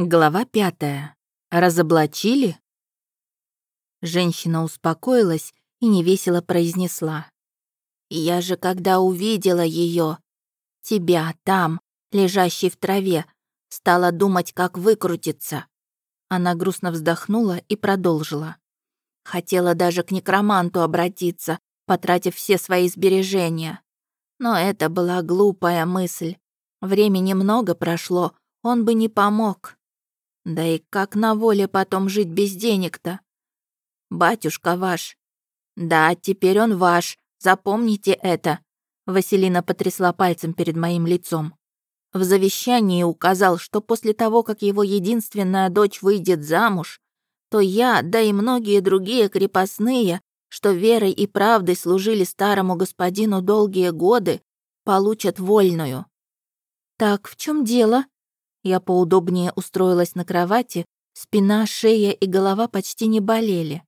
Глава пятая. Разоблачили? Женщина успокоилась и невесело произнесла. «Я же, когда увидела ее, тебя там, лежащий в траве, стала думать, как выкрутиться». Она грустно вздохнула и продолжила. Хотела даже к некроманту обратиться, потратив все свои сбережения. Но это была глупая мысль. Времени много прошло, он бы не помог. Да и как на воле потом жить без денег-то? Батюшка ваш. Да, теперь он ваш, запомните это. Василина потрясла пальцем перед моим лицом. В завещании указал, что после того, как его единственная дочь выйдет замуж, то я, да и многие другие крепостные, что верой и правдой служили старому господину долгие годы, получат вольную. «Так в чем дело?» Я поудобнее устроилась на кровати, спина, шея и голова почти не болели.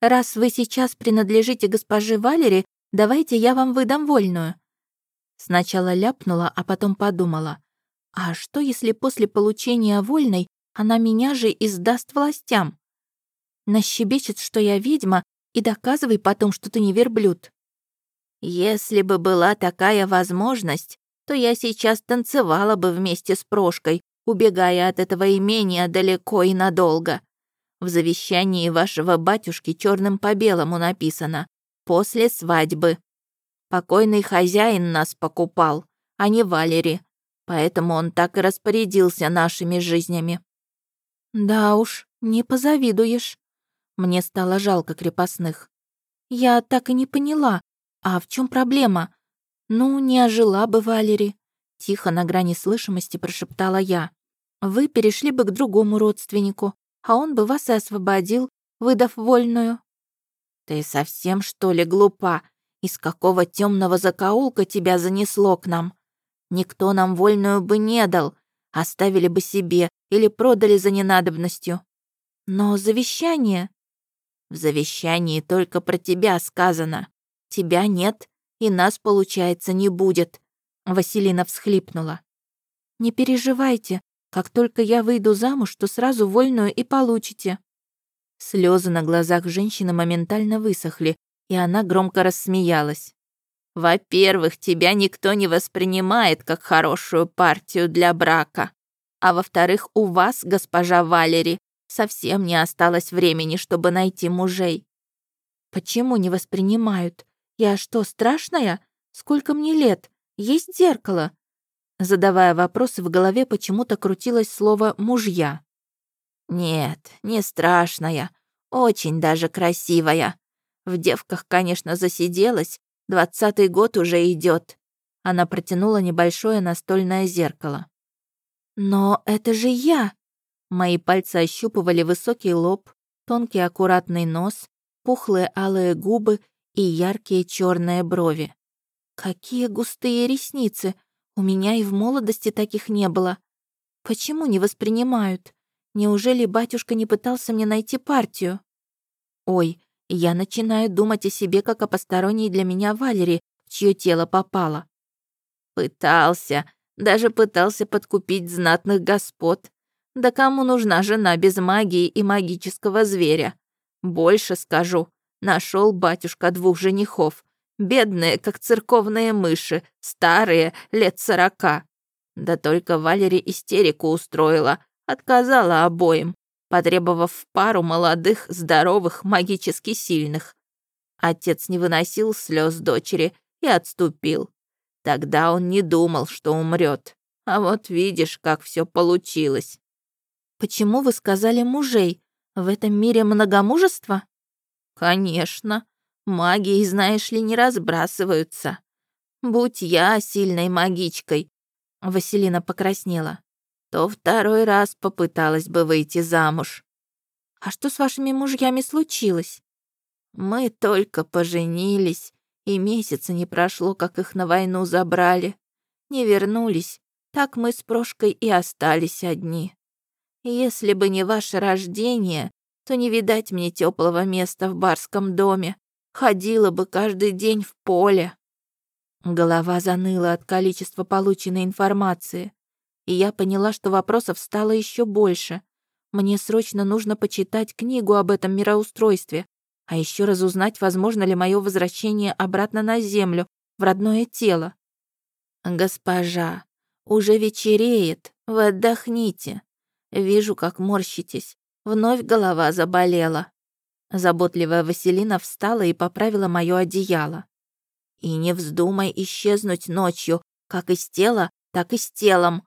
«Раз вы сейчас принадлежите госпоже Валере, давайте я вам выдам вольную». Сначала ляпнула, а потом подумала. «А что, если после получения вольной она меня же и сдаст властям? Нащебечет, что я ведьма, и доказывай потом, что ты не верблюд». «Если бы была такая возможность, то я сейчас танцевала бы вместе с Прошкой, убегая от этого имения далеко и надолго. В завещании вашего батюшки черным по белому написано «После свадьбы». Покойный хозяин нас покупал, а не Валери, поэтому он так и распорядился нашими жизнями. Да уж, не позавидуешь. Мне стало жалко крепостных. Я так и не поняла, а в чем проблема? «Ну, не ожила бы Валери», — тихо на грани слышимости прошептала я. «Вы перешли бы к другому родственнику, а он бы вас и освободил, выдав вольную». «Ты совсем, что ли, глупа? Из какого темного закоулка тебя занесло к нам? Никто нам вольную бы не дал, оставили бы себе или продали за ненадобностью. Но завещание...» «В завещании только про тебя сказано. Тебя нет, и нас, получается, не будет», — Василина всхлипнула. «Не переживайте, как только я выйду замуж, то сразу вольную и получите». Слезы на глазах женщины моментально высохли, и она громко рассмеялась. «Во-первых, тебя никто не воспринимает как хорошую партию для брака. А во-вторых, у вас, госпожа Валери, совсем не осталось времени, чтобы найти мужей». «Почему не воспринимают? «Я что, страшная? Сколько мне лет? Есть зеркало?» Задавая вопросы, в голове почему-то крутилось слово «мужья». «Нет, не страшная. Очень даже красивая. В девках, конечно, засиделась. Двадцатый год уже идет. Она протянула небольшое настольное зеркало. «Но это же я!» Мои пальцы ощупывали высокий лоб, тонкий аккуратный нос, пухлые алые губы и яркие черные брови. Какие густые ресницы! У меня и в молодости таких не было. Почему не воспринимают? Неужели батюшка не пытался мне найти партию? Ой, я начинаю думать о себе как о посторонней для меня Валере, в чье тело попало. Пытался, даже пытался подкупить знатных господ. Да кому нужна жена без магии и магического зверя? Больше скажу, Нашел батюшка двух женихов. Бедные, как церковные мыши, старые, лет сорока. Да только Валери истерику устроила, отказала обоим, потребовав пару молодых, здоровых, магически сильных. Отец не выносил слез дочери и отступил. Тогда он не думал, что умрет. А вот видишь, как все получилось. Почему вы сказали мужей? В этом мире многомужество? «Конечно. Магией, знаешь ли, не разбрасываются. Будь я сильной магичкой», — Василина покраснела, «то второй раз попыталась бы выйти замуж». «А что с вашими мужьями случилось?» «Мы только поженились, и месяца не прошло, как их на войну забрали. Не вернулись, так мы с Прошкой и остались одни. Если бы не ваше рождение, то не видать мне теплого места в барском доме. Ходила бы каждый день в поле. Голова заныла от количества полученной информации. и я поняла, что вопросов стало еще больше. Мне срочно нужно почитать книгу об этом мироустройстве, а еще разузнать, возможно ли мое возвращение обратно на Землю, в родное тело. «Госпожа, уже вечереет, вы отдохните. Вижу, как морщитесь. Вновь голова заболела». Заботливая Василина встала и поправила мое одеяло. «И не вздумай исчезнуть ночью, как из тела, так и с телом.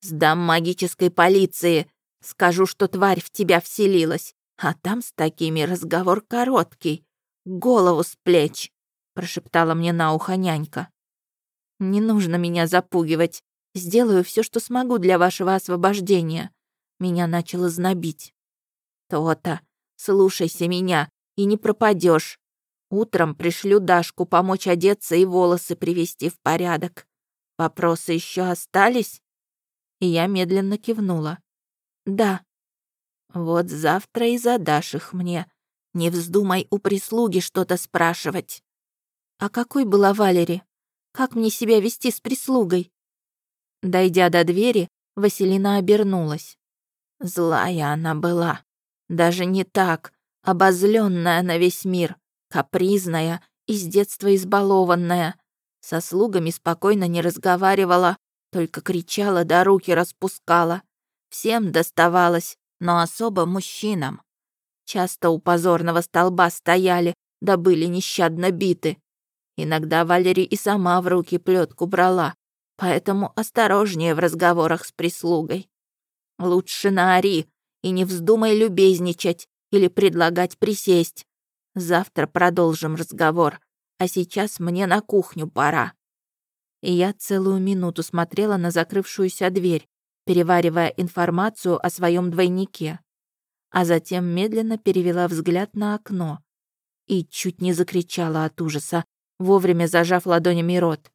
Сдам магической полиции, скажу, что тварь в тебя вселилась, а там с такими разговор короткий. Голову с плеч», — прошептала мне на ухо нянька. «Не нужно меня запугивать. Сделаю все, что смогу для вашего освобождения». Меня начало знобить. «То-то. Слушайся меня, и не пропадешь. Утром пришлю Дашку помочь одеться и волосы привести в порядок. Вопросы еще остались?» И я медленно кивнула. «Да». «Вот завтра и задашь их мне. Не вздумай у прислуги что-то спрашивать». «А какой была Валери? Как мне себя вести с прислугой?» Дойдя до двери, Василина обернулась. Злая она была. Даже не так, обозленная на весь мир, капризная и с детства избалованная. Со слугами спокойно не разговаривала, только кричала да руки распускала. Всем доставалось, но особо мужчинам. Часто у позорного столба стояли, да были нещадно биты. Иногда Валерий и сама в руки плетку брала, поэтому осторожнее в разговорах с прислугой. Лучше наори и не вздумай любезничать или предлагать присесть. Завтра продолжим разговор, а сейчас мне на кухню пора». И я целую минуту смотрела на закрывшуюся дверь, переваривая информацию о своем двойнике, а затем медленно перевела взгляд на окно и чуть не закричала от ужаса, вовремя зажав ладонями рот.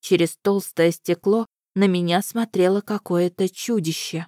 Через толстое стекло на меня смотрело какое-то чудище.